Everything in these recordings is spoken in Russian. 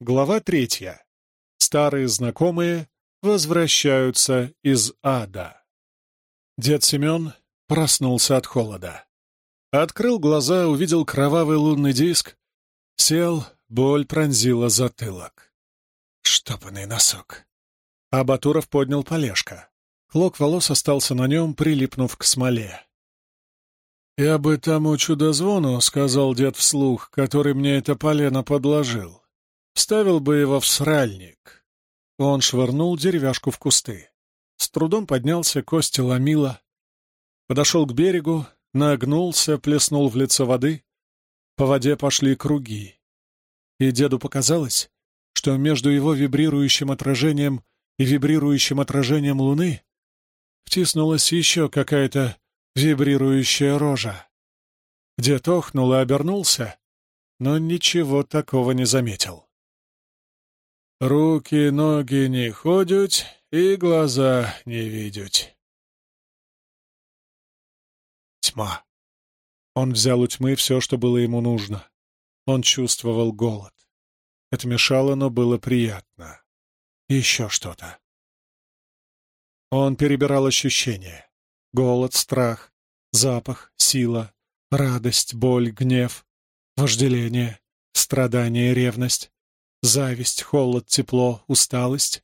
Глава третья. Старые знакомые возвращаются из ада. Дед Семен проснулся от холода. Открыл глаза, увидел кровавый лунный диск, сел, боль пронзила затылок. Штопанный носок. А Батуров поднял полежка. Клок волос остался на нем, прилипнув к смоле. «Я бы тому чудозвону, — сказал дед вслух, который мне это полено подложил, — вставил бы его в сральник». Он швырнул деревяшку в кусты. С трудом поднялся, кости ломило. Подошел к берегу, нагнулся, плеснул в лицо воды. По воде пошли круги. И деду показалось, что между его вибрирующим отражением и вибрирующим отражением луны втиснулась еще какая-то вибрирующая рожа. Дед охнул и обернулся, но ничего такого не заметил. Руки, ноги не ходят, и глаза не видят. Тьма. Он взял у тьмы все, что было ему нужно. Он чувствовал голод. Это мешало, но было приятно. Еще что-то. Он перебирал ощущения. Голод, страх, запах, сила, радость, боль, гнев, вожделение, страдание, ревность, зависть, холод, тепло, усталость.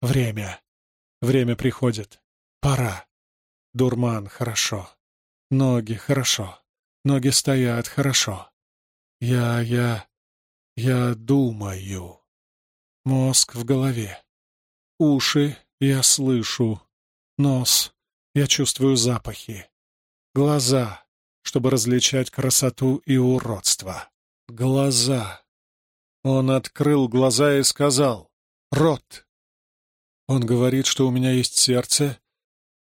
Время. Время приходит. Пора. Дурман, хорошо. Ноги, хорошо. Ноги стоят, хорошо. Я, я, я думаю. Мозг в голове. Уши, я слышу. Нос, я чувствую запахи. Глаза, чтобы различать красоту и уродство. Глаза. Он открыл глаза и сказал «Рот». Он говорит, что у меня есть сердце,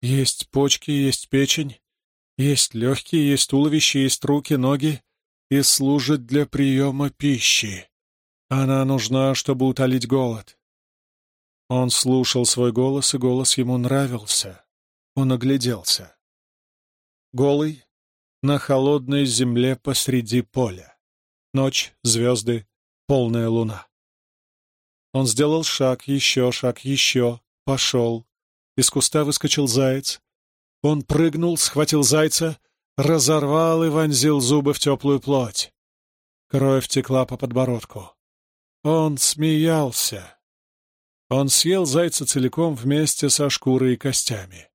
есть почки, есть печень, есть легкие, есть туловище, есть руки, ноги и служит для приема пищи. Она нужна, чтобы утолить голод. Он слушал свой голос, и голос ему нравился. Он огляделся. Голый, на холодной земле посреди поля. Ночь, звезды, полная луна. Он сделал шаг, еще шаг, еще, пошел. Из куста выскочил заяц. Он прыгнул, схватил зайца, разорвал и вонзил зубы в теплую плоть. Кровь текла по подбородку. Он смеялся. Он съел зайца целиком вместе со шкурой и костями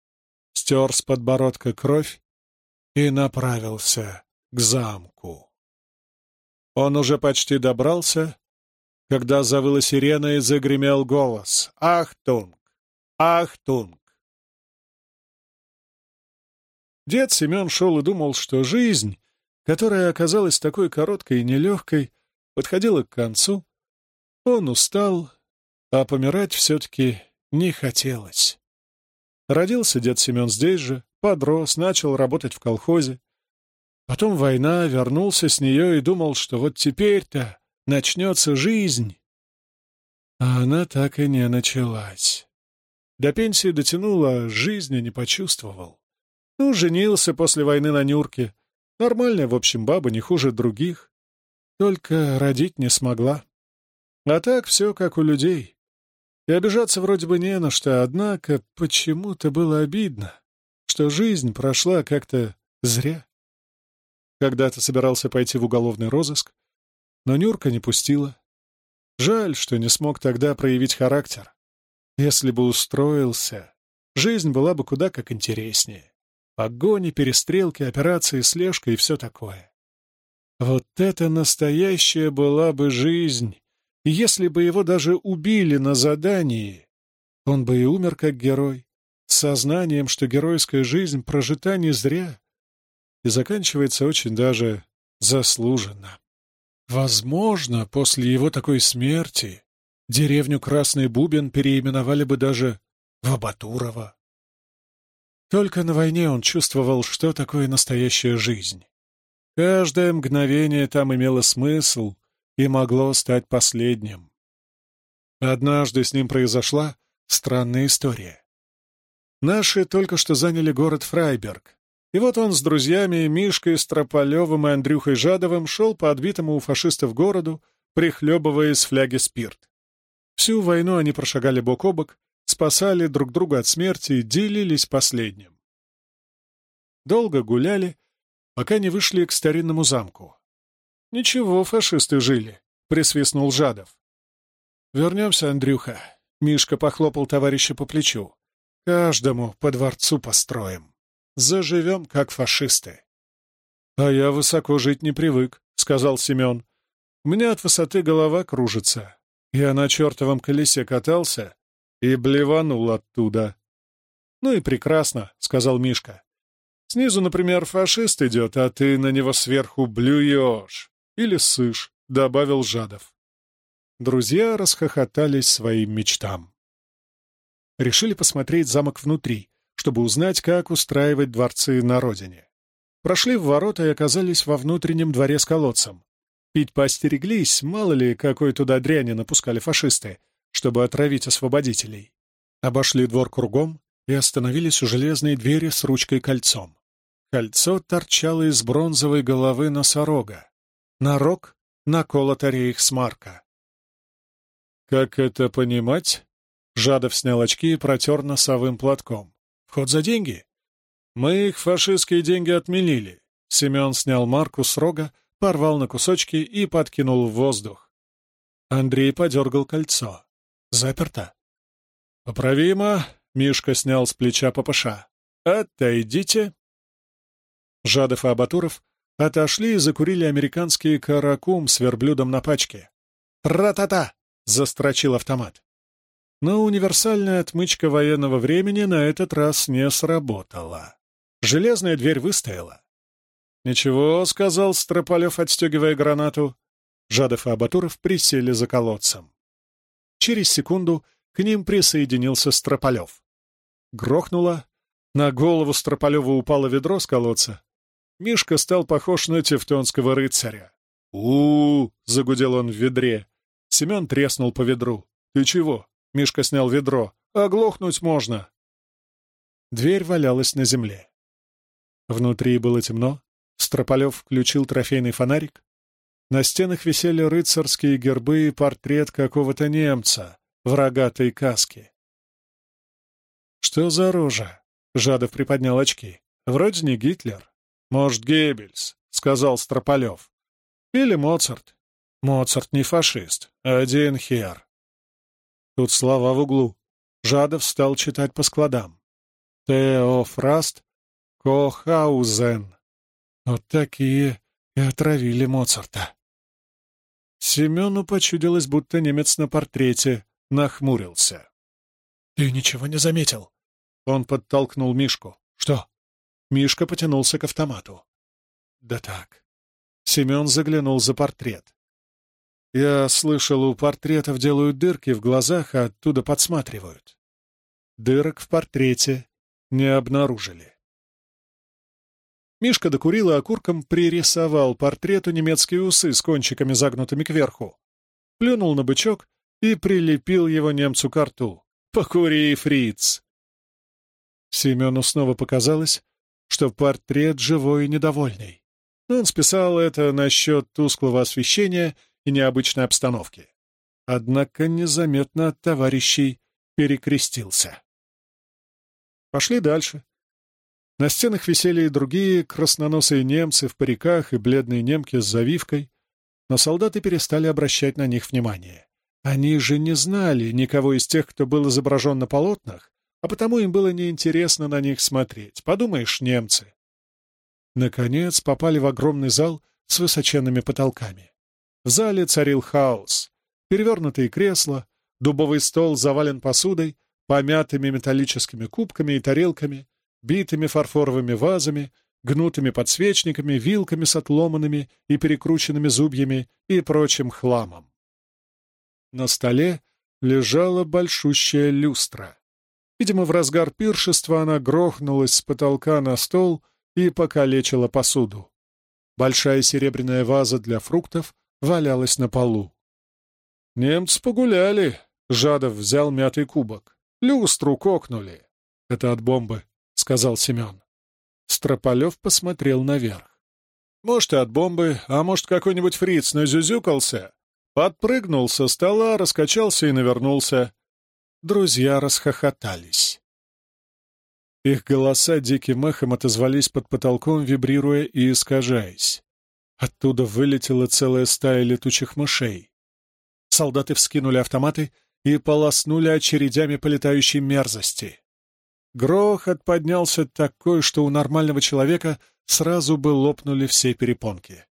стер с подбородка кровь и направился к замку. Он уже почти добрался, когда завыла сирена и загремел голос «Achtung! Achtung!». Дед Семен шел и думал, что жизнь, которая оказалась такой короткой и нелегкой, подходила к концу. Он устал, а помирать все-таки не хотелось. Родился дед Семен здесь же, подрос, начал работать в колхозе. Потом война, вернулся с нее и думал, что вот теперь-то начнется жизнь. А она так и не началась. До пенсии дотянула, жизни не почувствовал. Ну, женился после войны на Нюрке. Нормальная, в общем, баба, не хуже других. Только родить не смогла. А так все как у людей. И обижаться вроде бы не на что, однако почему-то было обидно, что жизнь прошла как-то зря. Когда-то собирался пойти в уголовный розыск, но Нюрка не пустила. Жаль, что не смог тогда проявить характер. Если бы устроился, жизнь была бы куда как интереснее. Погони, перестрелки, операции, слежка и все такое. Вот это настоящая была бы жизнь, и если бы его даже убили на задании, он бы и умер как герой, с сознанием, что геройская жизнь прожита не зря и заканчивается очень даже заслуженно. Возможно, после его такой смерти деревню Красный Бубен переименовали бы даже в Абатурово. Только на войне он чувствовал, что такое настоящая жизнь. Каждое мгновение там имело смысл, и могло стать последним. Однажды с ним произошла странная история. Наши только что заняли город Фрайберг, и вот он с друзьями Мишкой Строполевым и Андрюхой Жадовым шел по отбитому у фашистов городу, прихлебывая из фляги спирт. Всю войну они прошагали бок о бок, спасали друг друга от смерти и делились последним. Долго гуляли, пока не вышли к старинному замку. «Ничего, фашисты жили», — присвистнул Жадов. «Вернемся, Андрюха», — Мишка похлопал товарища по плечу. «Каждому по дворцу построим. Заживем, как фашисты». «А я высоко жить не привык», — сказал Семен. «У меня от высоты голова кружится. Я на чертовом колесе катался и блеванул оттуда». «Ну и прекрасно», — сказал Мишка. «Снизу, например, фашист идет, а ты на него сверху блюешь. Или сышь», — добавил Жадов. Друзья расхохотались своим мечтам. Решили посмотреть замок внутри, чтобы узнать, как устраивать дворцы на родине. Прошли в ворота и оказались во внутреннем дворе с колодцем. Пить поостереглись, мало ли, какой туда дряни напускали фашисты, чтобы отравить освободителей. Обошли двор кругом и остановились у железной двери с ручкой-кольцом. Кольцо торчало из бронзовой головы носорога. На рог наколота рейхсмарка. «Как это понимать?» Жадов снял очки и протер носовым платком. «Вход за деньги?» «Мы их фашистские деньги отменили». Семен снял марку с рога, порвал на кусочки и подкинул в воздух. Андрей подергал кольцо. Заперто. «Поправимо», — Мишка снял с плеча ППШ. «Отойдите». Жадов и Абатуров отошли и закурили американский каракум с верблюдом на пачке. «Тра-та-та!» — застрочил автомат. Но универсальная отмычка военного времени на этот раз не сработала. Железная дверь выстояла. «Ничего», — сказал Строполев, отстегивая гранату. Жадов и Абатуров присели за колодцем. Через секунду к ним присоединился Строполев. Грохнуло. На голову Строполева упало ведро с колодца. Мишка стал похож на тевтонского рыцаря. у, -у, -у загудел он в ведре. Семен треснул по ведру. «Ты чего?» — Мишка снял ведро. «Оглохнуть можно!» Дверь валялась на земле. Внутри было темно. Строполев включил трофейный фонарик. На стенах висели рыцарские гербы и портрет какого-то немца в рогатой каске. «Что за рожа?» — Жадов приподнял очки. «Вроде не Гитлер». «Может, Геббельс», — сказал Строполев. «Или Моцарт». «Моцарт не фашист, а один хер». Тут слова в углу. Жадов стал читать по складам. «Теофраст Кохаузен». Вот такие и отравили Моцарта. Семену почудилось, будто немец на портрете нахмурился. «Ты ничего не заметил?» Он подтолкнул Мишку. «Что?» Мишка потянулся к автомату. «Да так». Семен заглянул за портрет. «Я слышал, у портретов делают дырки в глазах, а оттуда подсматривают. Дырок в портрете не обнаружили». Мишка докурил и окурком пририсовал портрету немецкие усы с кончиками загнутыми кверху. Плюнул на бычок и прилепил его немцу к рту. «Покури, фриц!» Семену снова показалось, что портрет живой и недовольный. Он списал это насчет тусклого освещения и необычной обстановки. Однако незаметно от товарищей перекрестился. Пошли дальше. На стенах висели и другие красноносые немцы в париках и бледные немки с завивкой, но солдаты перестали обращать на них внимание. Они же не знали никого из тех, кто был изображен на полотнах, а потому им было неинтересно на них смотреть. Подумаешь, немцы. Наконец попали в огромный зал с высоченными потолками. В зале царил хаос. Перевернутые кресла, дубовый стол завален посудой, помятыми металлическими кубками и тарелками, битыми фарфоровыми вазами, гнутыми подсвечниками, вилками с отломанными и перекрученными зубьями и прочим хламом. На столе лежала большущая люстра. Видимо, в разгар пиршества она грохнулась с потолка на стол и покалечила посуду. Большая серебряная ваза для фруктов валялась на полу. «Немцы погуляли», — Жадов взял мятый кубок. «Люстру кокнули». «Это от бомбы», — сказал Семен. Строполев посмотрел наверх. «Может, и от бомбы, а может, какой-нибудь фриц назюзюкался. Подпрыгнул со стола, раскачался и навернулся. Друзья расхохотались. Их голоса диким эхом отозвались под потолком, вибрируя и искажаясь. Оттуда вылетела целая стая летучих мышей. Солдаты вскинули автоматы и полоснули очередями полетающей мерзости. Грохот поднялся такой, что у нормального человека сразу бы лопнули все перепонки.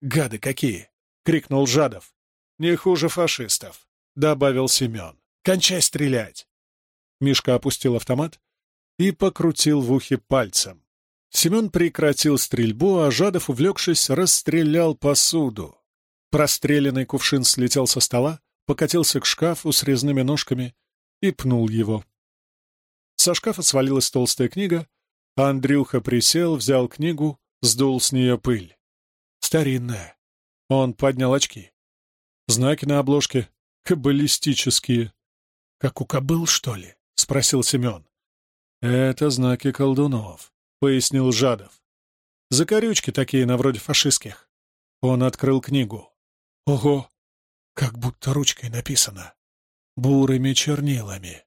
«Гады какие!» — крикнул Жадов. «Не хуже фашистов», — добавил Семен. «Кончай стрелять!» Мишка опустил автомат и покрутил в ухе пальцем. Семен прекратил стрельбу, а Жадов, увлекшись, расстрелял посуду. Простреленный кувшин слетел со стола, покатился к шкафу с резными ножками и пнул его. Со шкафа свалилась толстая книга, а Андрюха присел, взял книгу, сдул с нее пыль. Старинная. Он поднял очки. Знаки на обложке каббалистические. «Как у кобыл, что ли?» — спросил Семен. «Это знаки колдунов», — пояснил Жадов. «Закорючки такие, на вроде фашистских». Он открыл книгу. «Ого! Как будто ручкой написано. Бурыми чернилами».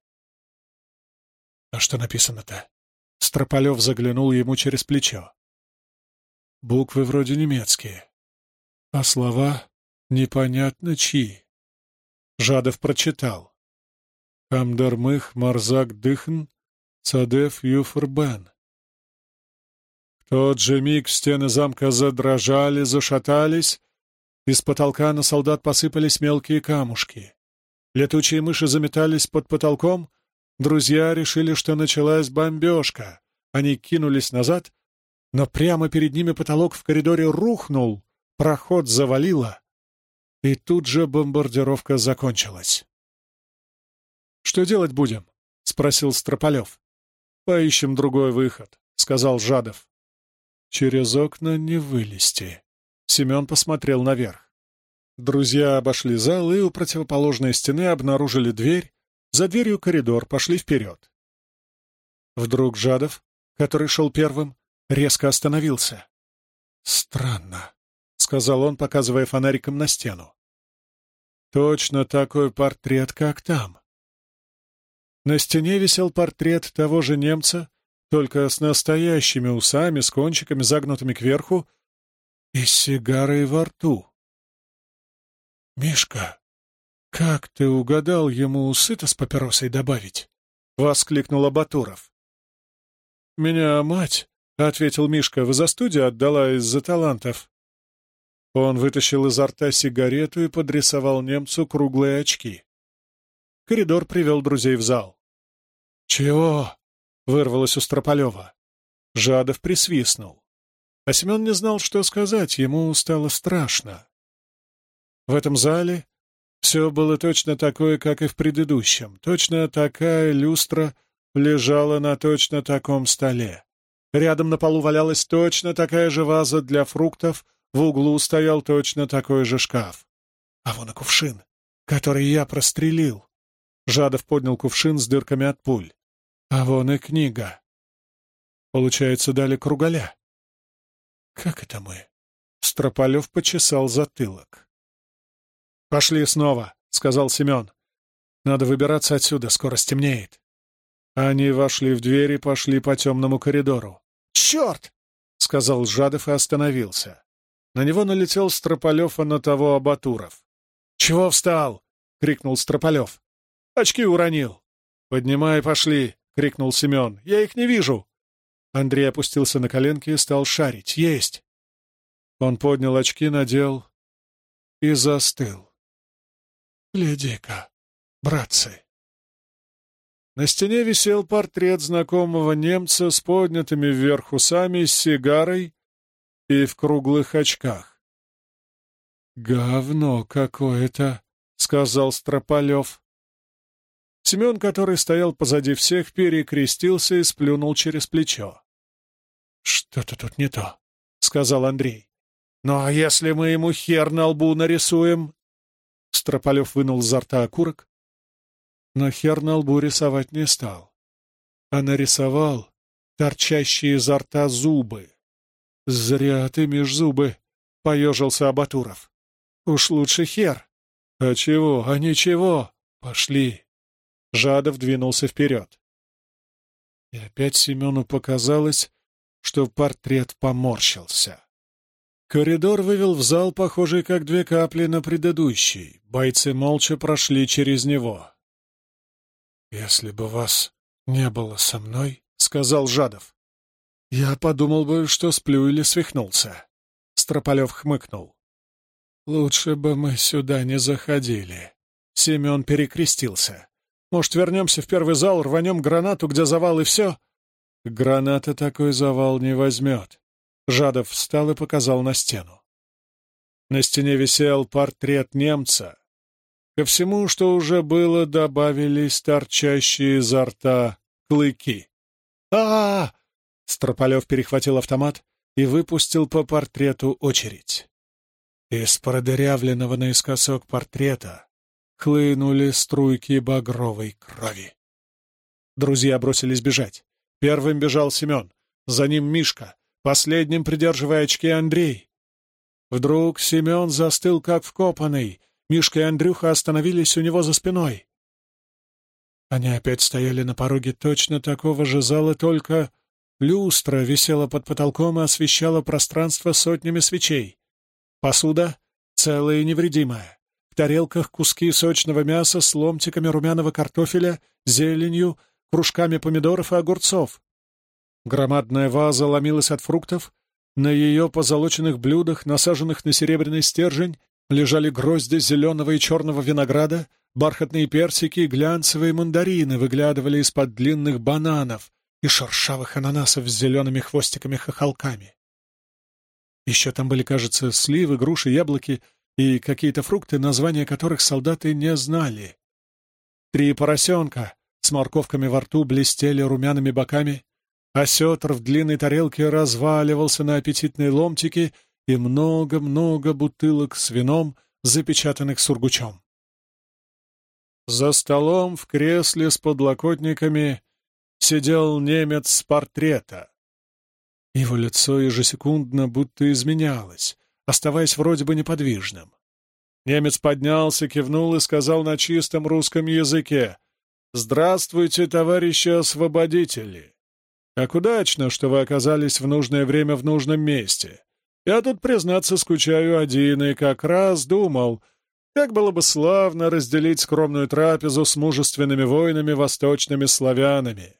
«А что написано-то?» Строполев заглянул ему через плечо. «Буквы вроде немецкие, а слова непонятно чьи». Жадов прочитал. «Камдармых Марзак Дыхн Садев Юфрбен». Тот же миг стены замка задрожали, зашатались, из потолка на солдат посыпались мелкие камушки. Летучие мыши заметались под потолком, друзья решили, что началась бомбежка. Они кинулись назад, но прямо перед ними потолок в коридоре рухнул, проход завалило, и тут же бомбардировка закончилась. «Что делать будем?» — спросил Строполев. «Поищем другой выход», — сказал Жадов. «Через окна не вылезти». Семен посмотрел наверх. Друзья обошли зал и у противоположной стены обнаружили дверь. За дверью коридор, пошли вперед. Вдруг Жадов, который шел первым, резко остановился. «Странно», — сказал он, показывая фонариком на стену. «Точно такой портрет, как там». На стене висел портрет того же немца, только с настоящими усами, с кончиками, загнутыми кверху, и с сигарой во рту. «Мишка, как ты угадал ему усы-то с папиросой добавить?» — воскликнул Абатуров. «Меня мать — ответил Мишка. «В студию отдала из-за талантов». Он вытащил изо рта сигарету и подрисовал немцу круглые очки. Коридор привел друзей в зал. «Чего?» — вырвалось у Строполева. Жадов присвистнул. А Семен не знал, что сказать, ему стало страшно. В этом зале все было точно такое, как и в предыдущем. Точно такая люстра лежала на точно таком столе. Рядом на полу валялась точно такая же ваза для фруктов, в углу стоял точно такой же шкаф. А вон и кувшин, который я прострелил. Жадов поднял кувшин с дырками от пуль. А вон и книга. Получается, дали кругаля. Как это мы? Строполев почесал затылок. «Пошли снова», — сказал Семен. «Надо выбираться отсюда, скоро стемнеет». Они вошли в дверь и пошли по темному коридору. «Черт!» — сказал Жадов и остановился. На него налетел Строполев, а на того Абатуров. «Чего встал?» — крикнул Строполев. «Очки уронил». «Поднимай, пошли!» — крикнул Семен. «Я их не вижу!» Андрей опустился на коленки и стал шарить. «Есть!» Он поднял очки, надел и застыл. «Гляди-ка, братцы!» На стене висел портрет знакомого немца с поднятыми вверх усами, с сигарой и в круглых очках. «Говно какое-то», — сказал Строполев. Семен, который стоял позади всех, перекрестился и сплюнул через плечо. «Что-то тут не то», — сказал Андрей. «Ну а если мы ему хер на лбу нарисуем?» Строполев вынул изо рта окурок, но хер на лбу рисовать не стал, а нарисовал торчащие изо рта зубы. «Зря ты меж зубы!» — поежился Абатуров. «Уж лучше хер, «А чего? А ничего! Пошли!» Жадов двинулся вперед. И опять Семену показалось, что портрет поморщился. Коридор вывел в зал, похожий как две капли на предыдущий. Бойцы молча прошли через него. «Если бы вас не было со мной, — сказал Жадов, — я подумал бы, что сплю или свихнулся». Строполев хмыкнул. «Лучше бы мы сюда не заходили». Семен перекрестился. «Может, вернемся в первый зал, рванем гранату, где завал, и все?» «Граната такой завал не возьмет. Жадов встал и показал на стену. На стене висел портрет немца. Ко всему, что уже было, добавились торчащие изо рта клыки. а а, -а! Строполев перехватил автомат и выпустил по портрету очередь. Из продырявленного наискосок портрета хлынули струйки багровой крови. Друзья бросились бежать. Первым бежал Семен, за ним Мишка, последним придерживая очки Андрей. Вдруг Семен застыл как вкопанный. Мишка и Андрюха остановились у него за спиной. Они опять стояли на пороге точно такого же зала, только люстра висела под потолком и освещала пространство сотнями свечей. Посуда целая и невредимая. В тарелках куски сочного мяса с ломтиками румяного картофеля, зеленью, кружками помидоров и огурцов. Громадная ваза ломилась от фруктов, на ее позолоченных блюдах, насаженных на серебряный стержень, лежали грозди зеленого и черного винограда, бархатные персики и глянцевые мандарины выглядывали из-под длинных бананов и шершавых ананасов с зелеными хвостиками-хохолками. Еще там были, кажется, сливы, груши, яблоки и какие-то фрукты, названия которых солдаты не знали. Три поросенка с морковками во рту блестели румяными боками, Осетр в длинной тарелке разваливался на аппетитные ломтики и много-много бутылок с вином, запечатанных сургучом. За столом в кресле с подлокотниками сидел немец с портрета. Его лицо ежесекундно будто изменялось, оставаясь вроде бы неподвижным. Немец поднялся, кивнул и сказал на чистом русском языке «Здравствуйте, товарищи освободители!» Как удачно, что вы оказались в нужное время в нужном месте. Я тут, признаться, скучаю один и как раз думал, как было бы славно разделить скромную трапезу с мужественными воинами восточными славянами.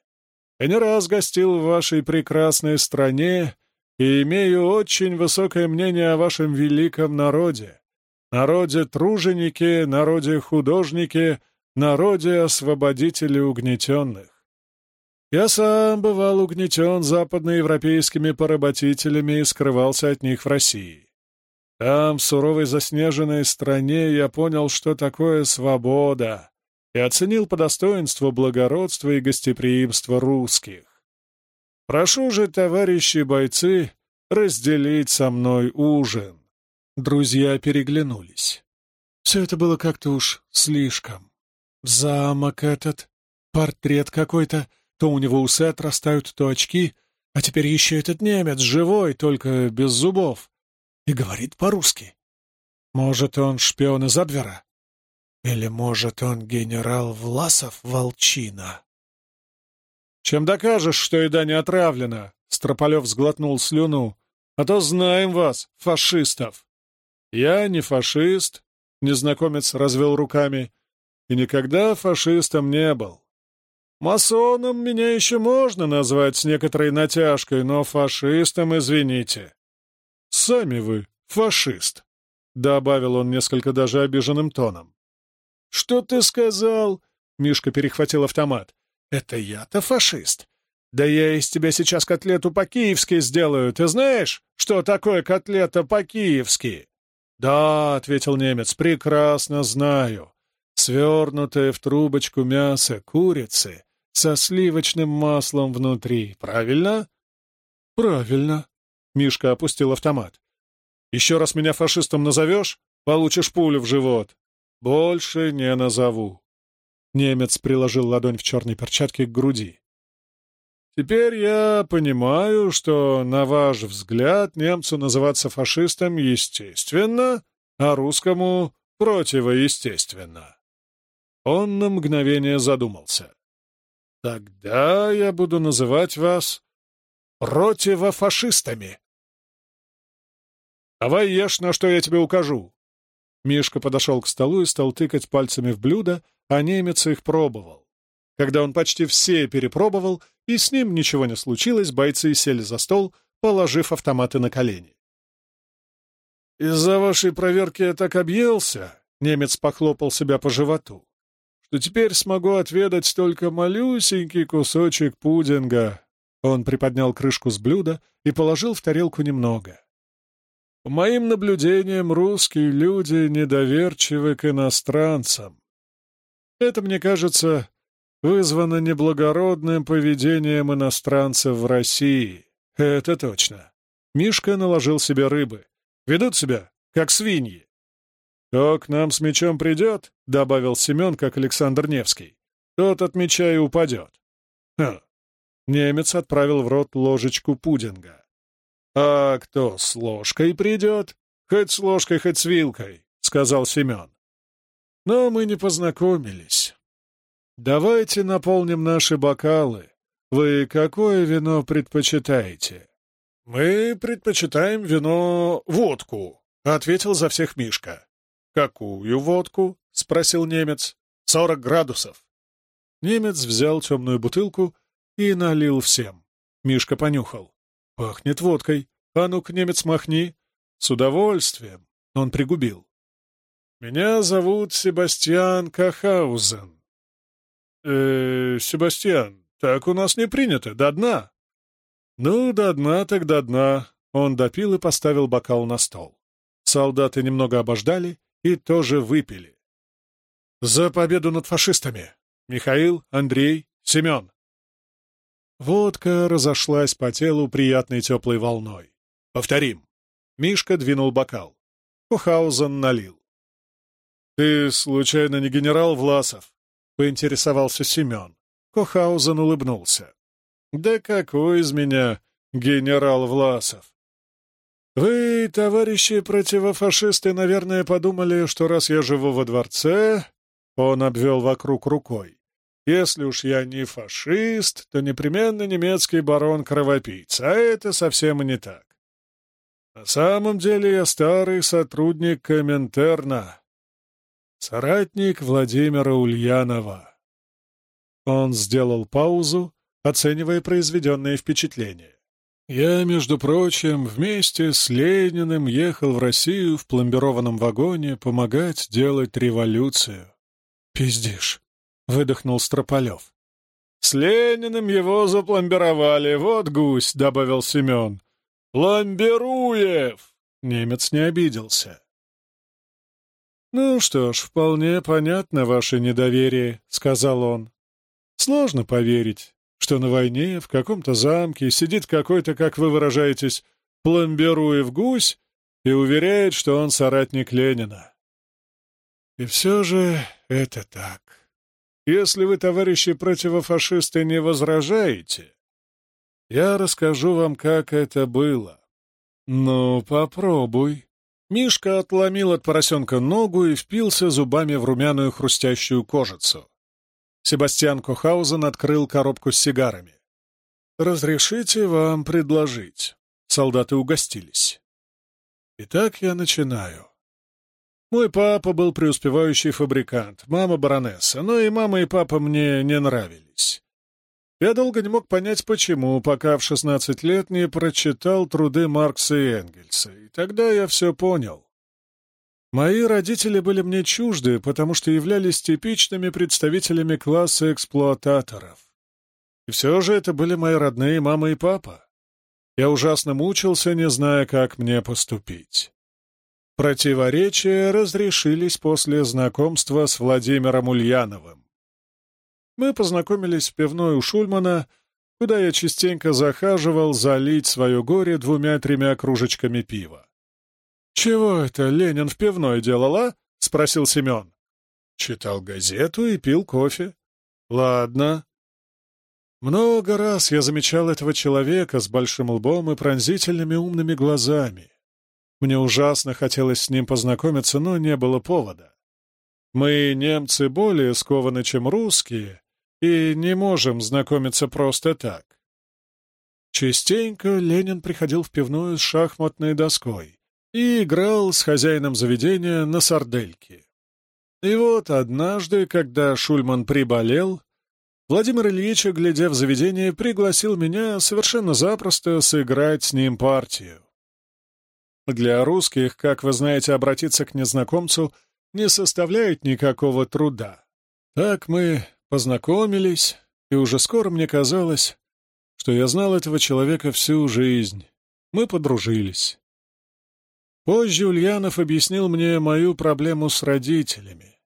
Я не раз гостил в вашей прекрасной стране и имею очень высокое мнение о вашем великом народе. Народе труженики, народе художники, народе освободители угнетенных. Я сам бывал угнетен западноевропейскими поработителями и скрывался от них в России. Там, в суровой заснеженной стране, я понял, что такое свобода, и оценил по достоинству благородство и гостеприимство русских. Прошу же, товарищи бойцы, разделить со мной ужин. Друзья переглянулись. Все это было как-то уж слишком. Замок этот, портрет какой-то — то у него усы отрастают, то очки, а теперь еще этот немец, живой, только без зубов, и говорит по-русски. Может, он шпион из Абвера? Или, может, он генерал Власов Волчина? «Чем докажешь, что еда не отравлена?» Строполев сглотнул слюну. «А то знаем вас, фашистов!» «Я не фашист», — незнакомец развел руками, «и никогда фашистом не был. Масоном меня еще можно назвать с некоторой натяжкой, но фашистом, извините. Сами вы фашист, — добавил он несколько даже обиженным тоном. «Что ты сказал?» — Мишка перехватил автомат. «Это я-то фашист. Да я из тебя сейчас котлету по-киевски сделаю. Ты знаешь, что такое котлета по-киевски?» «Да», — ответил немец, — «прекрасно знаю. Свернутое в трубочку мясо курицы со сливочным маслом внутри, правильно?» «Правильно», — Мишка опустил автомат. «Еще раз меня фашистом назовешь, получишь пулю в живот. Больше не назову». Немец приложил ладонь в черной перчатке к груди. «Теперь я понимаю, что, на ваш взгляд, немцу называться фашистом естественно, а русскому противоестественно. Он на мгновение задумался. Тогда я буду называть вас противофашистами. Давай ешь, на что я тебе укажу. Мишка подошел к столу и стал тыкать пальцами в блюдо, а немец их пробовал. Когда он почти все перепробовал, и с ним ничего не случилось, бойцы сели за стол, положив автоматы на колени. «Из-за вашей проверки я так объелся», — немец похлопал себя по животу, «что теперь смогу отведать только малюсенький кусочек пудинга». Он приподнял крышку с блюда и положил в тарелку немного. По моим наблюдениям, русские люди недоверчивы к иностранцам. Это, мне кажется, вызвано неблагородным поведением иностранцев в России. Это точно. Мишка наложил себе рыбы. Ведут себя, как свиньи. «Кто к нам с мечом придет», — добавил Семен, как Александр Невский, — «тот от меча и упадет». Ха. Немец отправил в рот ложечку пудинга. «А кто с ложкой придет? Хоть с ложкой, хоть с вилкой», — сказал Семен. «Но мы не познакомились. Давайте наполним наши бокалы. Вы какое вино предпочитаете?» «Мы предпочитаем вино водку», — ответил за всех Мишка. «Какую водку?» — спросил немец. «Сорок градусов». Немец взял темную бутылку и налил всем. Мишка понюхал. «Пахнет водкой. А ну-ка, немец, махни!» «С удовольствием!» — он пригубил. «Меня зовут Себастьян Кахаузен». «Э, Себастьян, так у нас не принято, до дна». «Ну, до дна так до дна». Он допил и поставил бокал на стол. Солдаты немного обождали и тоже выпили. «За победу над фашистами! Михаил, Андрей, Семен!» Водка разошлась по телу приятной теплой волной. «Повторим». Мишка двинул бокал. Кухаузен налил. «Ты, случайно, не генерал Власов?» — поинтересовался Семен. Кохаузен улыбнулся. «Да какой из меня генерал Власов? Вы, товарищи противофашисты, наверное, подумали, что раз я живу во дворце...» Он обвел вокруг рукой. Если уж я не фашист, то непременно немецкий барон-кровопийца, а это совсем не так. На самом деле я старый сотрудник Коминтерна, соратник Владимира Ульянова. Он сделал паузу, оценивая произведенное впечатление. Я, между прочим, вместе с Лениным ехал в Россию в пломбированном вагоне помогать делать революцию. Пиздишь. — выдохнул Строполев. «С Лениным его запломбировали, вот гусь», — добавил Семен. «Пломбируев!» — немец не обиделся. «Ну что ж, вполне понятно ваше недоверие», — сказал он. «Сложно поверить, что на войне в каком-то замке сидит какой-то, как вы выражаетесь, пломбируев гусь и уверяет, что он соратник Ленина. И все же это так. Если вы, товарищи противофашисты, не возражаете, я расскажу вам, как это было. Ну, попробуй. Мишка отломил от поросенка ногу и впился зубами в румяную хрустящую кожицу. Себастьян Кохаузен открыл коробку с сигарами. «Разрешите вам предложить?» Солдаты угостились. «Итак, я начинаю. Мой папа был преуспевающий фабрикант, мама баронесса, но и мама, и папа мне не нравились. Я долго не мог понять, почему, пока в 16 лет не прочитал труды Маркса и Энгельса, и тогда я все понял. Мои родители были мне чужды, потому что являлись типичными представителями класса эксплуататоров. И все же это были мои родные мама и папа. Я ужасно мучился, не зная, как мне поступить. Противоречия разрешились после знакомства с Владимиром Ульяновым. Мы познакомились в пивной у Шульмана, куда я частенько захаживал залить свое горе двумя-тремя кружечками пива. «Чего это Ленин в пивной делал, а?» — спросил Семен. Читал газету и пил кофе. «Ладно». Много раз я замечал этого человека с большим лбом и пронзительными умными глазами. Мне ужасно хотелось с ним познакомиться, но не было повода. Мы, немцы, более скованы, чем русские, и не можем знакомиться просто так. Частенько Ленин приходил в пивную с шахматной доской и играл с хозяином заведения на сардельке. И вот однажды, когда Шульман приболел, Владимир Ильич, глядя в заведение, пригласил меня совершенно запросто сыграть с ним партию. Для русских, как вы знаете, обратиться к незнакомцу не составляет никакого труда. Так мы познакомились, и уже скоро мне казалось, что я знал этого человека всю жизнь. Мы подружились. Позже Ульянов объяснил мне мою проблему с родителями.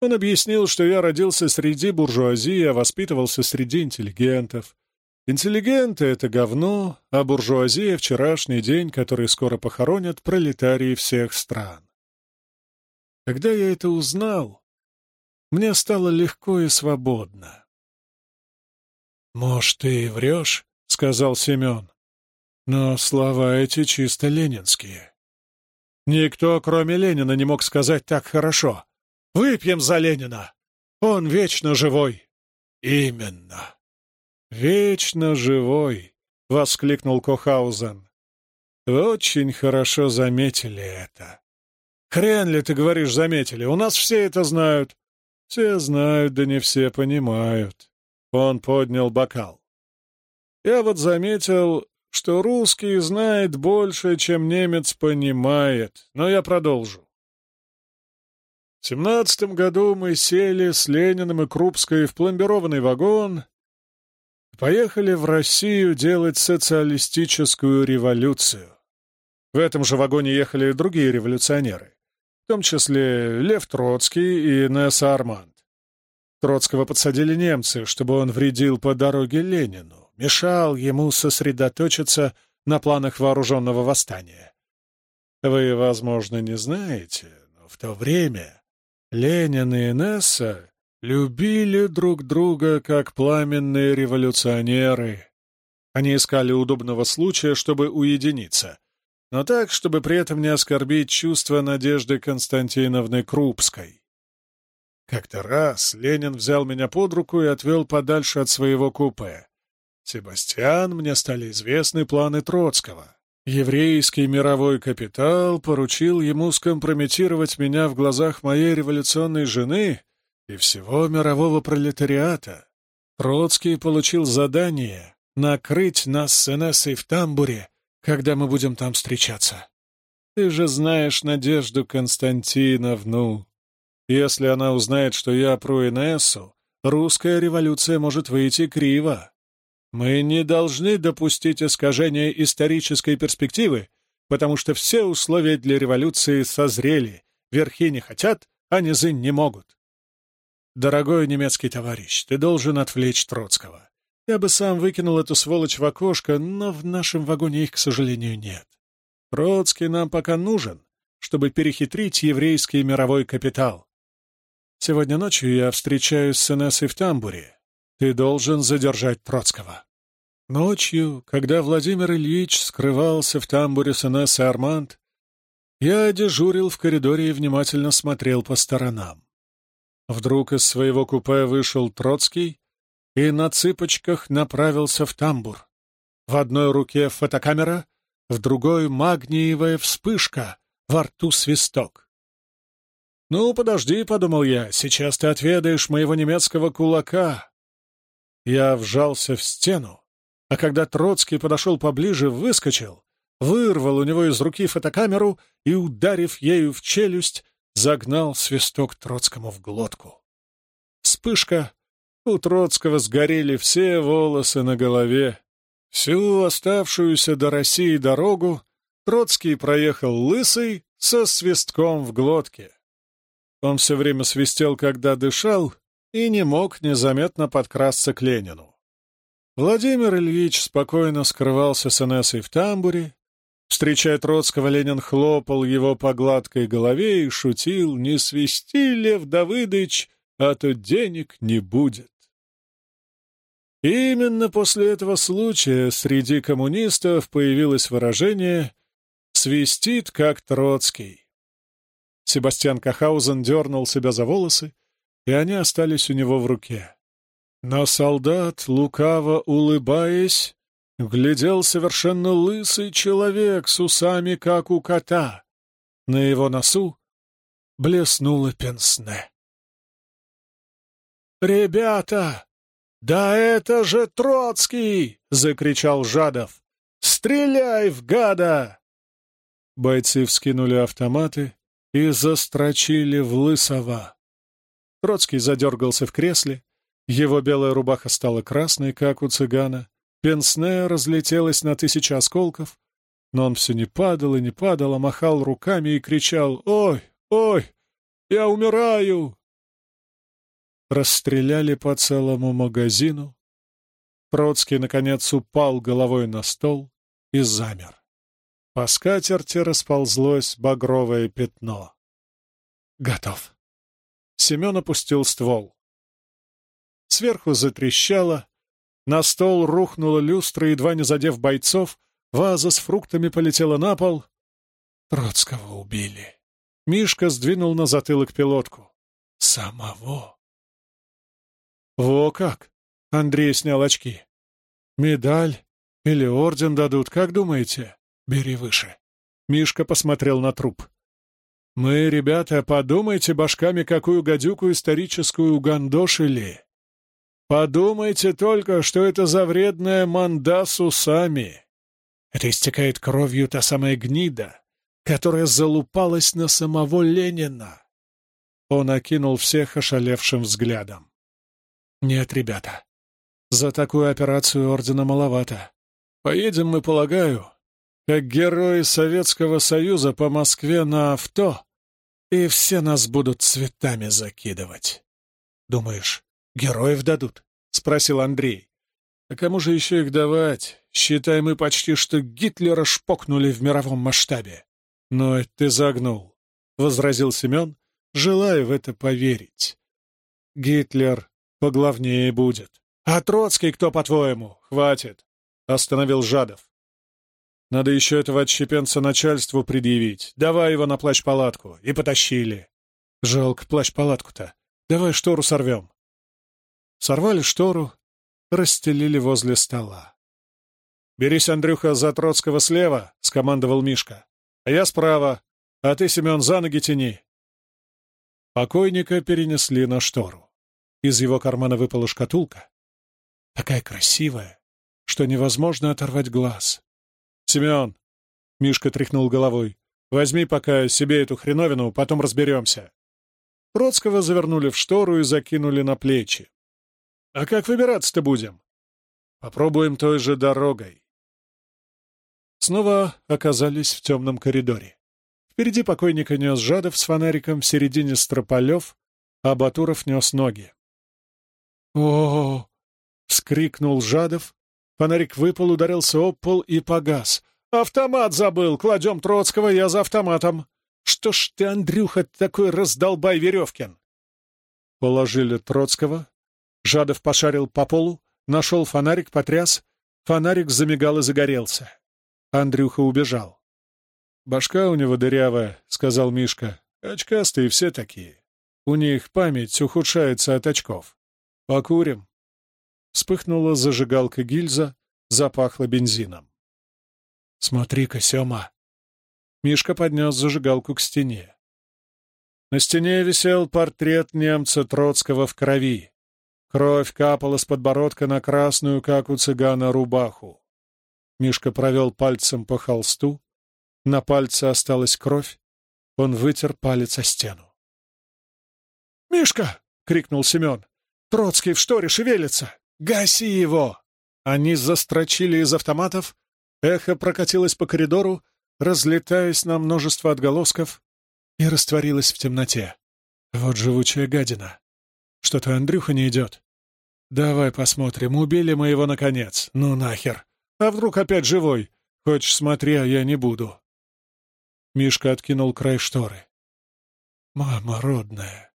Он объяснил, что я родился среди буржуазии, а воспитывался среди интеллигентов, Интеллигенты — это говно, а буржуазия — вчерашний день, который скоро похоронят пролетарии всех стран. Когда я это узнал, мне стало легко и свободно. «Может, ты и врешь?» — сказал Семен. «Но слова эти чисто ленинские. Никто, кроме Ленина, не мог сказать так хорошо. Выпьем за Ленина! Он вечно живой!» «Именно!» «Вечно живой!» — воскликнул Кохаузен. «Вы очень хорошо заметили это». «Хрен ли ты говоришь заметили? У нас все это знают». «Все знают, да не все понимают». Он поднял бокал. «Я вот заметил, что русский знает больше, чем немец понимает, но я продолжу. В семнадцатом году мы сели с Лениным и Крупской в пломбированный вагон поехали в Россию делать социалистическую революцию. В этом же вагоне ехали другие революционеры, в том числе Лев Троцкий и Несса Арманд. Троцкого подсадили немцы, чтобы он вредил по дороге Ленину, мешал ему сосредоточиться на планах вооруженного восстания. Вы, возможно, не знаете, но в то время Ленин и Несса любили друг друга, как пламенные революционеры. Они искали удобного случая, чтобы уединиться, но так, чтобы при этом не оскорбить чувства Надежды Константиновны Крупской. Как-то раз Ленин взял меня под руку и отвел подальше от своего купе. Себастьян, мне стали известны планы Троцкого. Еврейский мировой капитал поручил ему скомпрометировать меня в глазах моей революционной жены и всего мирового пролетариата. Троцкий получил задание накрыть нас с Энессой в тамбуре, когда мы будем там встречаться. Ты же знаешь Надежду Константиновну. Если она узнает, что я про Инессу, русская революция может выйти криво. Мы не должны допустить искажения исторической перспективы, потому что все условия для революции созрели. Верхи не хотят, а низы не могут. «Дорогой немецкий товарищ, ты должен отвлечь Троцкого. Я бы сам выкинул эту сволочь в окошко, но в нашем вагоне их, к сожалению, нет. Троцкий нам пока нужен, чтобы перехитрить еврейский мировой капитал. Сегодня ночью я встречаюсь с Инессой в тамбуре. Ты должен задержать Троцкого». Ночью, когда Владимир Ильич скрывался в тамбуре с Инессой Арманд, я дежурил в коридоре и внимательно смотрел по сторонам. Вдруг из своего купе вышел Троцкий и на цыпочках направился в тамбур. В одной руке фотокамера, в другой — магниевая вспышка, во рту свисток. «Ну, подожди», — подумал я, — «сейчас ты отведаешь моего немецкого кулака». Я вжался в стену, а когда Троцкий подошел поближе, выскочил, вырвал у него из руки фотокамеру и, ударив ею в челюсть, загнал свисток Троцкому в глотку. Вспышка. У Троцкого сгорели все волосы на голове. Всю оставшуюся до России дорогу Троцкий проехал лысый со свистком в глотке. Он все время свистел, когда дышал, и не мог незаметно подкрасться к Ленину. Владимир Ильич спокойно скрывался с Инессой в тамбуре, Встречая Троцкого, Ленин хлопал его по гладкой голове и шутил «Не свисти, Лев Давыдыч, а то денег не будет». Именно после этого случая среди коммунистов появилось выражение Свистит, как Троцкий. Себастьян Кахаузен дернул себя за волосы, и они остались у него в руке. Но солдат, лукаво улыбаясь, глядел совершенно лысый человек с усами, как у кота. На его носу блеснуло пенсне. «Ребята, да это же Троцкий!» — закричал Жадов. «Стреляй в гада!» Бойцы вскинули автоматы и застрочили в лысого. Троцкий задергался в кресле, его белая рубаха стала красной, как у цыгана, пенсне разлетелась на тысячи осколков, но он все не падал и не падал, а махал руками и кричал «Ой, ой, я умираю!» Расстреляли по целому магазину. Троцкий, наконец, упал головой на стол и замер. По скатерти расползлось багровое пятно. Готов. Семен опустил ствол. Сверху затрещало, на стол рухнула люстра, едва не задев бойцов, ваза с фруктами полетела на пол. Троцкого убили. Мишка сдвинул на затылок пилотку. Самого. Во как! Андрей снял очки. Медаль или орден дадут, как думаете? Бери выше. Мишка посмотрел на труп. Мы, ребята, подумайте башками, какую гадюку историческую угандошили. Подумайте только, что это за вредная манда с усами. Это истекает кровью та самая гнида, которая залупалась на самого Ленина. Он окинул всех ошалевшим взглядом. «Нет, ребята, за такую операцию ордена маловато. Поедем мы, полагаю, как герои Советского Союза по Москве на авто, и все нас будут цветами закидывать. Думаешь, героев дадут?» — спросил Андрей. «А кому же еще их давать? Считай, мы почти что Гитлера шпокнули в мировом масштабе». «Ну, ты загнул», — возразил Семен, желая в это поверить. «Гитлер поглавнее будет. А Троцкий кто, по-твоему? Хватит!» — остановил Жадов. Надо еще этого отщепенца начальству предъявить. Давай его на плащ-палатку. И потащили. Жалко плащ-палатку-то. Давай штору сорвем. Сорвали штору, расстелили возле стола. «Берись, Андрюха, за Троцкого слева», — скомандовал Мишка. «А я справа, а ты, Семен, за ноги тяни». Покойника перенесли на штору. Из его кармана выпала шкатулка. Такая красивая, что невозможно оторвать глаз. «Семен!» — Мишка тряхнул головой. «Возьми пока себе эту хреновину, потом разберемся». Троцкого завернули в штору и закинули на плечи. «А как выбираться-то будем?» «Попробуем той же дорогой». Снова оказались в темном коридоре. Впереди покойника нес Жадов с фонариком, в середине Строполев, а Батуров нес ноги. О, вскрикнул Жадов, Фонарик выпал, ударился об пол и погас. «Автомат забыл! Кладем Троцкого, я за автоматом!» «Что ж ты, Андрюха, такой раздолбай Веревкин?» Положили Троцкого. Жадов пошарил по полу, нашел фонарик, потряс. Фонарик замигал и загорелся. Андрюха убежал. «Башка у него дырявая», — сказал Мишка. «Очкастые все такие. У них память ухудшается от очков. Покурим?» Вспыхнула зажигалка гильза, запахло бензином. «Смотри-ка, Сема!» Мишка поднес зажигалку к стене. На стене висел портрет немца Троцкого в крови. Кровь капала с подбородка на красную, как у цыгана, рубаху. Мишка провел пальцем по холсту. На пальце осталась кровь. Он вытер палец о стену. «Мишка!» — крикнул Семен. «Троцкий в шторе шевелится!» «Гаси его!» Они застрочили из автоматов, эхо прокатилось по коридору, разлетаясь на множество отголосков, и растворилось в темноте. Вот живучая гадина. Что-то Андрюха не идет. Давай посмотрим, убили мы его наконец. Ну нахер. А вдруг опять живой? Хочешь, смотри, а я не буду. Мишка откинул край шторы. Мама родная.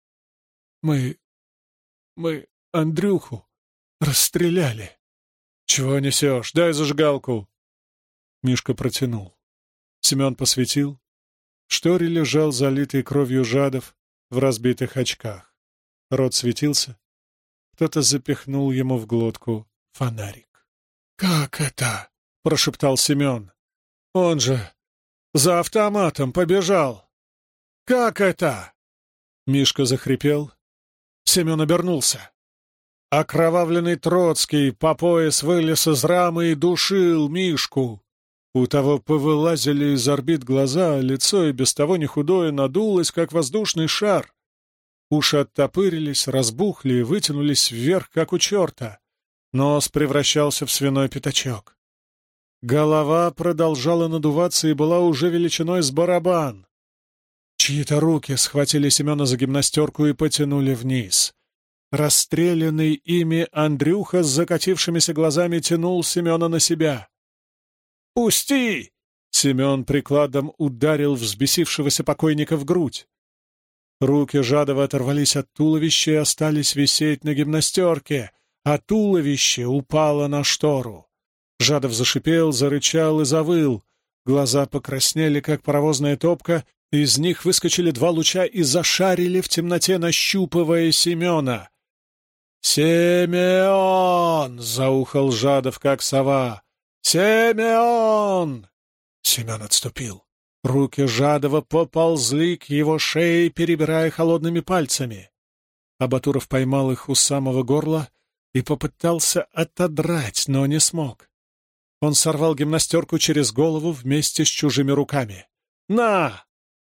Мы... мы Андрюху Расстреляли. Чего несешь? Дай зажигалку. Мишка протянул. Семен посветил. В шторе лежал залитый кровью жадов в разбитых очках. Рот светился. Кто-то запихнул ему в глотку фонарик. «Как это?» — прошептал Семен. «Он же за автоматом побежал! Как это?» Мишка захрипел. Семен обернулся. Окровавленный Троцкий по пояс вылез из рамы и душил Мишку. У того повылазили из орбит глаза, лицо и без того не худое надулось, как воздушный шар. Уши оттопырились, разбухли и вытянулись вверх, как у черта. Нос превращался в свиной пятачок. Голова продолжала надуваться и была уже величиной с барабан. Чьи-то руки схватили Семена за гимнастерку и потянули вниз. Расстрелянный ими Андрюха с закатившимися глазами тянул Семена на себя. «Пусти!» — Семен прикладом ударил взбесившегося покойника в грудь. Руки Жадова оторвались от туловища и остались висеть на гимнастерке, а туловище упало на штору. Жадов зашипел, зарычал и завыл. Глаза покраснели, как паровозная топка, из них выскочили два луча и зашарили в темноте, нащупывая Семена. «Семен!» — заухал Жадов, как сова. «Семен!» Семен отступил. Руки Жадова поползли к его шее, перебирая холодными пальцами. Абатуров поймал их у самого горла и попытался отодрать, но не смог. Он сорвал гимнастерку через голову вместе с чужими руками. «На!»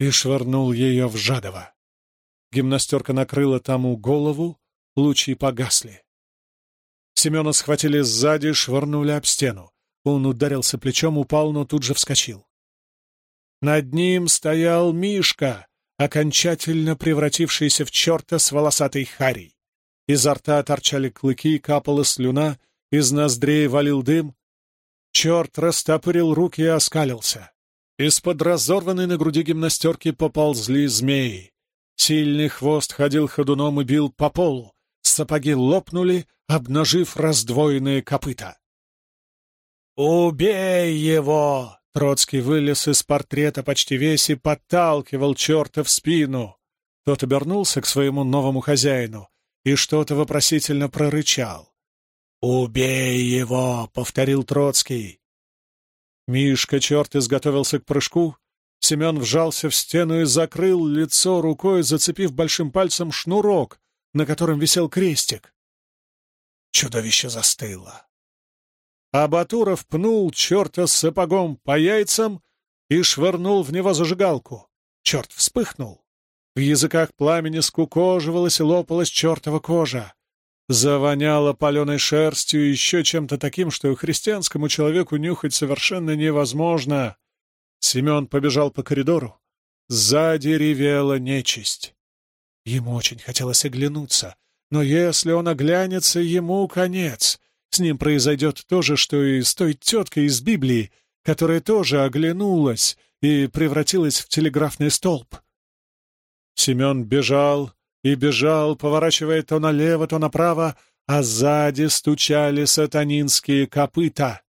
И швырнул ее в Жадова. Гимнастерка накрыла тому голову, лучи погасли. Семена схватили сзади, швырнули об стену. Он ударился плечом, упал, но тут же вскочил. Над ним стоял Мишка, окончательно превратившийся в черта с волосатой харей. Изо рта торчали клыки, капала слюна, из ноздрей валил дым. Черт растопырил руки и оскалился. Из-под разорванной на груди гимнастерки поползли змеи. Сильный хвост ходил ходуном и бил по полу. Сапоги лопнули, обнажив раздвоенные копыта. «Убей его!» Троцкий вылез из портрета почти весь и подталкивал черта в спину. Тот обернулся к своему новому хозяину и что-то вопросительно прорычал. «Убей его!» — повторил Троцкий. Мишка, черт, изготовился к прыжку. Семен вжался в стену и закрыл лицо рукой, зацепив большим пальцем шнурок, на котором висел крестик. Чудовище застыло. А Батуров пнул черта с сапогом по яйцам и швырнул в него зажигалку. Черт вспыхнул. В языках пламени скукоживалась и лопалась чертова кожа. Завоняло паленой шерстью и еще чем-то таким, что христианскому человеку нюхать совершенно невозможно. Семен побежал по коридору. Сзади ревела нечисть. Ему очень хотелось оглянуться, но если он оглянется, ему конец. С ним произойдет то же, что и с той теткой из Библии, которая тоже оглянулась и превратилась в телеграфный столб. Семен бежал и бежал, поворачивая то налево, то направо, а сзади стучали сатанинские копыта.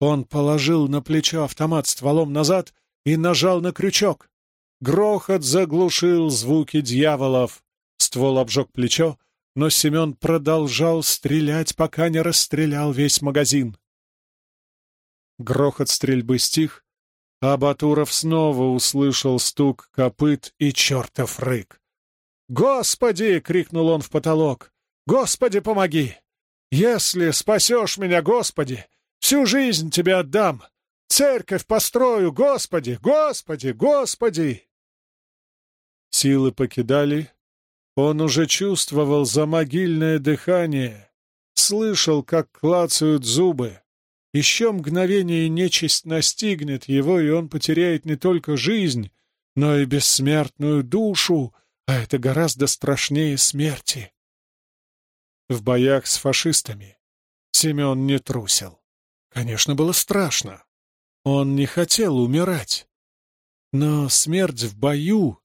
Он положил на плечо автомат стволом назад и нажал на крючок. Грохот заглушил звуки дьяволов. Ствол обжег плечо, но Семен продолжал стрелять, пока не расстрелял весь магазин. Грохот стрельбы стих, а Батуров снова услышал стук копыт и чертов рык. «Господи!» — крикнул он в потолок. «Господи, помоги! Если спасешь меня, Господи, всю жизнь тебе отдам! Церковь построю, Господи, Господи, Господи!» Силы покидали, он уже чувствовал замогильное дыхание, слышал, как клацают зубы. Еще мгновение нечисть настигнет его, и он потеряет не только жизнь, но и бессмертную душу, а это гораздо страшнее смерти. В боях с фашистами Семен не трусил. Конечно, было страшно. Он не хотел умирать. Но смерть в бою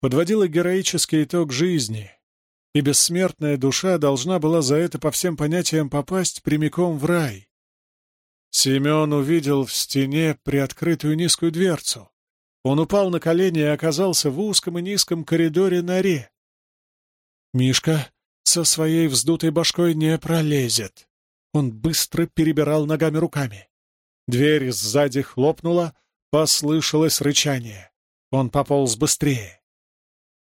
подводила героический итог жизни, и бессмертная душа должна была за это по всем понятиям попасть прямиком в рай. Семен увидел в стене приоткрытую низкую дверцу. Он упал на колени и оказался в узком и низком коридоре норе. Мишка со своей вздутой башкой не пролезет. Он быстро перебирал ногами руками. Дверь сзади хлопнула, послышалось рычание. Он пополз быстрее.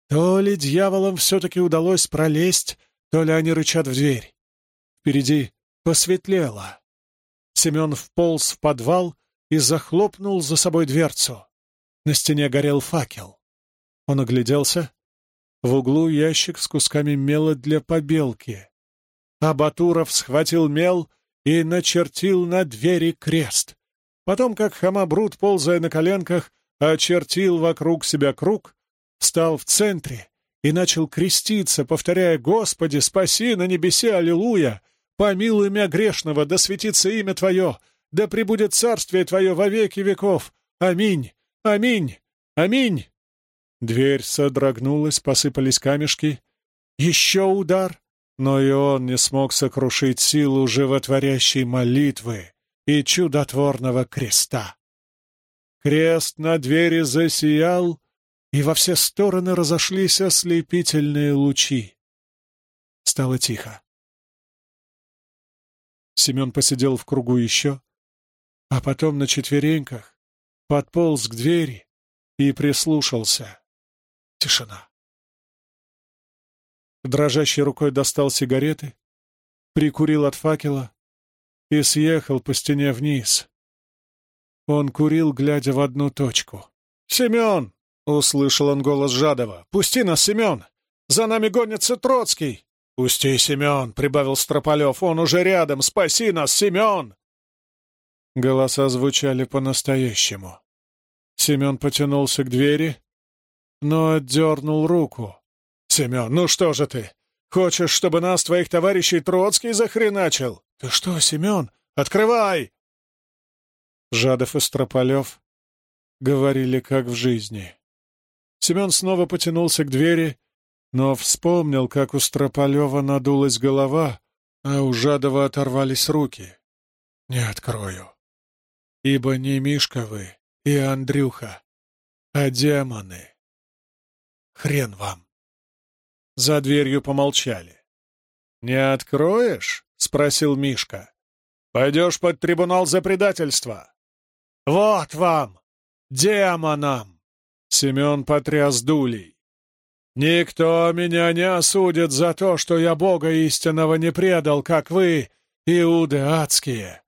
То ли дьяволам все-таки удалось пролезть, то ли они рычат в дверь. Впереди посветлело. Семен вполз в подвал и захлопнул за собой дверцу. На стене горел факел. Он огляделся. В углу ящик с кусками мела для побелки. А Батуров схватил мел и начертил на двери крест. Потом, как хамабрут, ползая на коленках, очертил вокруг себя круг, встал в центре и начал креститься, повторяя «Господи, спаси на небесе, аллилуйя! Помилуй меня грешного, да светится имя Твое, да пребудет царствие Твое во веки веков! Аминь! Аминь! Аминь!» Дверь содрогнулась, посыпались камешки. Еще удар, но и он не смог сокрушить силу животворящей молитвы и чудотворного креста. Крест на двери засиял, и во все стороны разошлись ослепительные лучи. Стало тихо. Семен посидел в кругу еще, а потом на четвереньках подполз к двери и прислушался. Тишина. Дрожащей рукой достал сигареты, прикурил от факела и съехал по стене вниз. Он курил, глядя в одну точку. «Семен!» — услышал он голос Жадова. «Пусти нас, Семен! За нами гонится Троцкий!» «Пусти, Семен!» — прибавил Строполев. «Он уже рядом! Спаси нас, Семен!» Голоса звучали по-настоящему. Семен потянулся к двери, но отдернул руку. «Семен, ну что же ты? Хочешь, чтобы нас, твоих товарищей, Троцкий захреначил? Ты что, Семен? Открывай!» Жадов и Строполев говорили как в жизни. Семен снова потянулся к двери, но вспомнил, как у Строполева надулась голова, а у Жадова оторвались руки. «Не открою, ибо не Мишка вы и Андрюха, а демоны. Хрен вам!» За дверью помолчали. «Не откроешь?» — спросил Мишка. «Пойдешь под трибунал за предательство». «Вот вам! Демонам!» Семен потряс дулей. «Никто меня не осудит за то, что я Бога истинного не предал, как вы, иуды адские.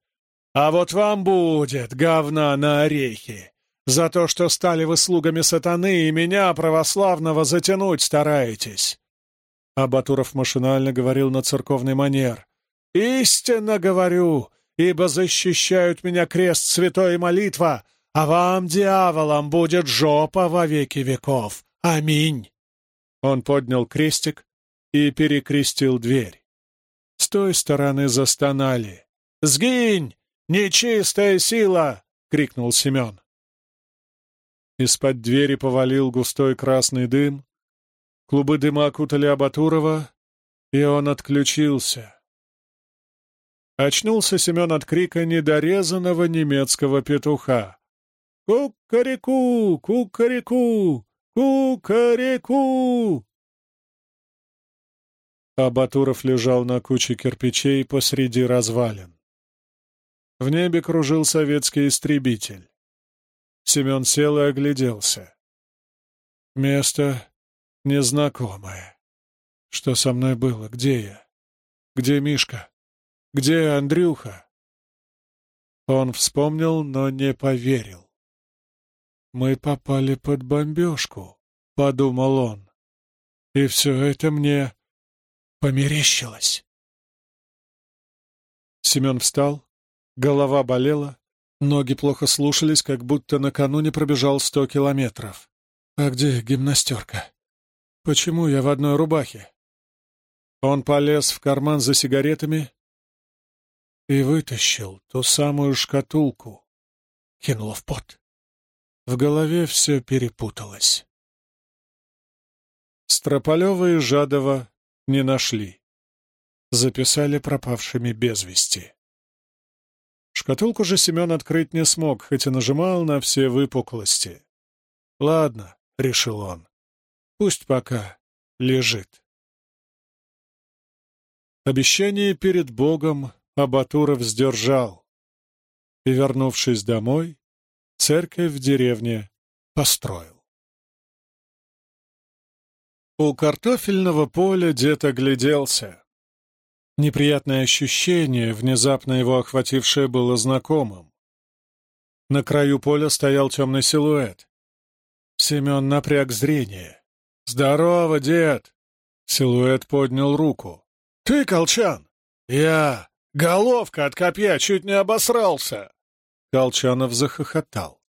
А вот вам будет говна на орехи за то, что стали вы слугами сатаны и меня, православного, затянуть стараетесь». А Батуров машинально говорил на церковный манер. «Истинно говорю, ибо защищают меня крест святой молитва, а вам, дьяволам, будет жопа во веки веков. Аминь!» Он поднял крестик и перекрестил дверь. С той стороны застонали. «Сгинь! Нечистая сила!» — крикнул Семен. Из-под двери повалил густой красный дым. Клубы дыма окутали Абатурова, и он отключился. Очнулся Семен от крика недорезанного немецкого петуха. «Кукареку! Кукареку! Кукареку!» А Батуров лежал на куче кирпичей посреди развалин. В небе кружил советский истребитель. Семен сел и огляделся. Место незнакомое. Что со мной было? Где я? Где Мишка? Где Андрюха?» Он вспомнил, но не поверил. «Мы попали под бомбежку», — подумал он. «И все это мне померещилось». Семен встал, голова болела, ноги плохо слушались, как будто накануне пробежал сто километров. «А где гимнастерка? Почему я в одной рубахе?» Он полез в карман за сигаретами, и вытащил ту самую шкатулку. Кинула в пот. В голове все перепуталось. Строполева и Жадова не нашли. Записали пропавшими без вести. Шкатулку же Семен открыть не смог, хоть и нажимал на все выпуклости. «Ладно», — решил он, — «пусть пока лежит». Обещание перед Богом Абатуров сдержал и, вернувшись домой, церковь в деревне построил. У картофельного поля дед огляделся. Неприятное ощущение, внезапно его охватившее, было знакомым. На краю поля стоял темный силуэт. Семен напряг зрение. «Здорово, дед!» Силуэт поднял руку. «Ты, Колчан?» «Я! Головка от копья чуть не обосрался!» Колчанов захохотал.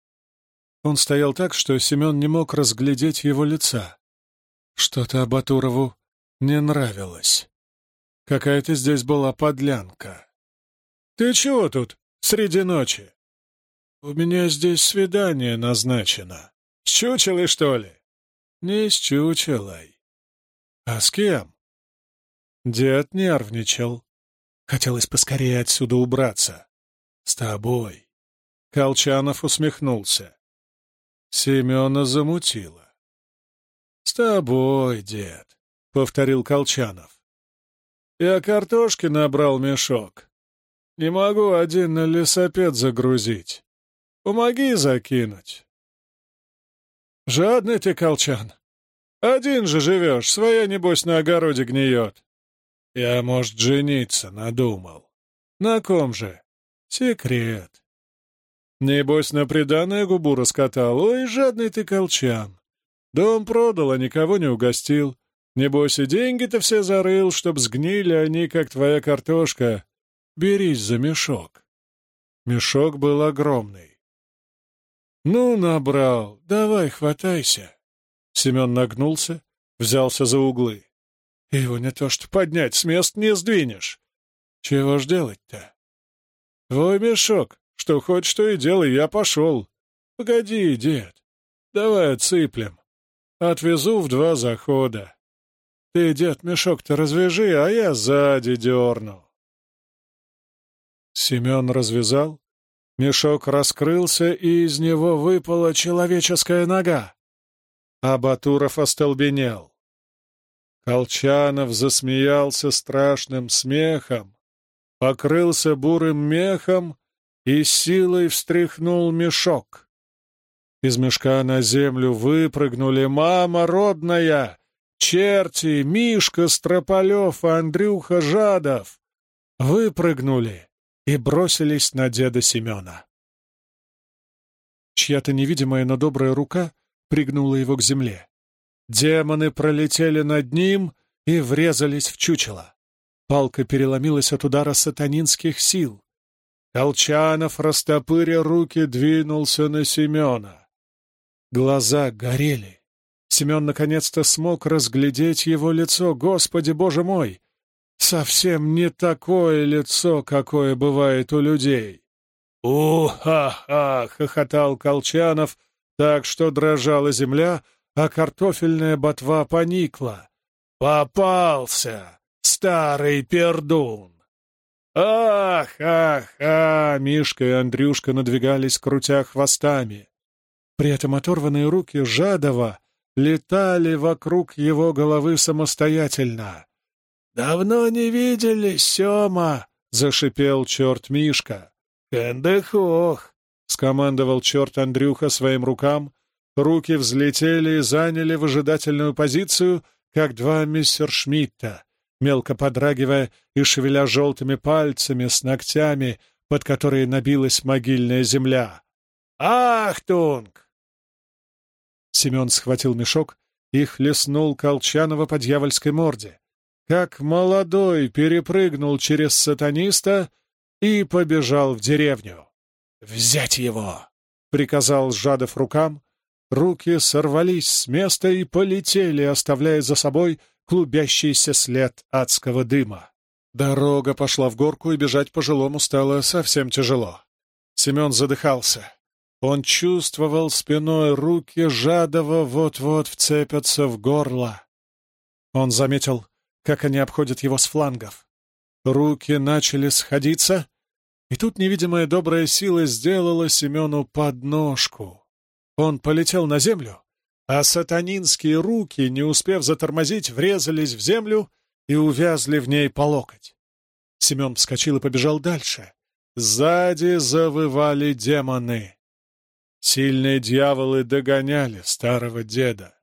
Он стоял так, что Семен не мог разглядеть его лица. Что-то Абатурову не нравилось. Какая-то здесь была подлянка. «Ты чего тут среди ночи?» «У меня здесь свидание назначено. С чучелой, что ли?» «Не с чучелой». «А с кем?» Дед нервничал. Хотелось поскорее отсюда убраться. «С тобой». Колчанов усмехнулся. Семена замутило. «С тобой, дед», — повторил Колчанов. «Я картошки набрал мешок. Не могу один на лесопед загрузить. Помоги закинуть». «Жадный ты, Колчан. Один же живешь, своя, небось, на огороде гниет. Я, может, жениться надумал. На ком же? Секрет. Небось, на приданное губу раскатал. Ой, жадный ты колчан. Дом продал, а никого не угостил. Небось, и деньги-то все зарыл, чтоб сгнили они, как твоя картошка. Берись за мешок. Мешок был огромный. «Ну, набрал, давай, хватайся». Семен нагнулся, взялся за углы. Его не то что поднять с мест не сдвинешь. Чего ж делать-то? Твой мешок, что хочешь, то и делай, я пошел. Погоди, дед, давай отсыплем. Отвезу в два захода. Ты, дед, мешок-то развяжи, а я сзади дерну. Семен развязал, мешок раскрылся, и из него выпала человеческая нога. А Батуров остолбенел. Колчанов засмеялся страшным смехом, покрылся бурым мехом и силой встряхнул мешок. Из мешка на землю выпрыгнули мама родная, черти, Мишка Строполев и Андрюха Жадов. Выпрыгнули и бросились на деда Семена. Чья-то невидимая, но добрая рука пригнула его к земле. Демоны пролетели над ним и врезались в чучело. Палка переломилась от удара сатанинских сил. Колчанов, растопыря руки, двинулся на Семена. Глаза горели. Семен наконец-то смог разглядеть его лицо. Господи, боже мой! Совсем не такое лицо, какое бывает у людей. «У-ха-ха!» — хохотал Колчанов, так что дрожала земля, а картофельная ботва поникла. «Попался, старый пердун!» «Ах, ах, ах!» Мишка и Андрюшка надвигались, крутя хвостами. При этом оторванные руки Жадова летали вокруг его головы самостоятельно. «Давно не виделись, Сема!» — зашипел черт Мишка. «Хэндехох!» — скомандовал черт Андрюха своим рукам, Руки взлетели и заняли выжидательную позицию, как два мистершмитта, мелко подрагивая и шевеля желтыми пальцами с ногтями, под которые набилась могильная земля. «Achtung!» Семен схватил мешок и хлестнул Колчанова по дьявольской морде. Как молодой перепрыгнул через сатаниста и побежал в деревню. «Взять его!» — приказал Жадов рукам, Руки сорвались с места и полетели, оставляя за собой клубящийся след адского дыма. Дорога пошла в горку, и бежать пожилому стало совсем тяжело. Семен задыхался. Он чувствовал спиной руки Жадова вот-вот вцепятся в горло. Он заметил, как они обходят его с флангов. Руки начали сходиться, И тут невидимая добрая сила сделала Семену подножку. Он полетел на землю, а сатанинские руки, не успев затормозить, врезались в землю и увязли в ней по локоть. Семен вскочил и побежал дальше. Сзади завывали демоны. Сильные дьяволы догоняли старого деда.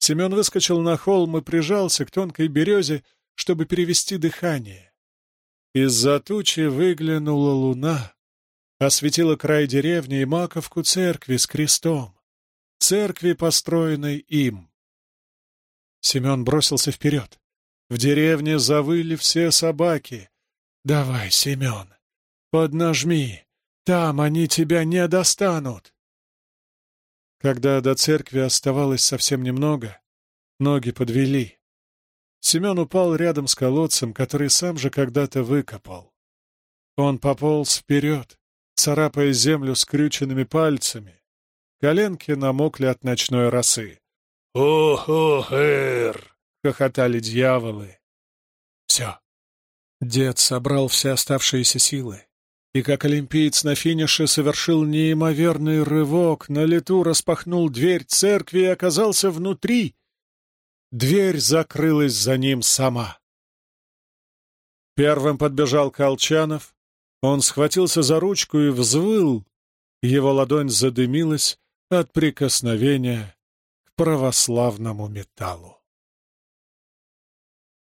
Семен выскочил на холм и прижался к тонкой березе, чтобы перевести дыхание. Из-за тучи выглянула луна, осветила край деревни и маковку церкви с крестом, церкви, построенной им. Семен бросился вперед. В деревне завыли все собаки. «Давай, Семен, поднажми, там они тебя не достанут!» Когда до церкви оставалось совсем немного, ноги подвели. Семен упал рядом с колодцем, который сам же когда-то выкопал. Он пополз вперед, царапая землю скрюченными пальцами. Коленки намокли от ночной росы. «О-хо-хэр!» — хохотали дьяволы. «Все». Дед собрал все оставшиеся силы и, как олимпиец на финише, совершил неимоверный рывок, на лету распахнул дверь церкви и оказался внутри. Дверь закрылась за ним сама. Первым подбежал Колчанов. Он схватился за ручку и взвыл. Его ладонь задымилась от прикосновения к православному металлу.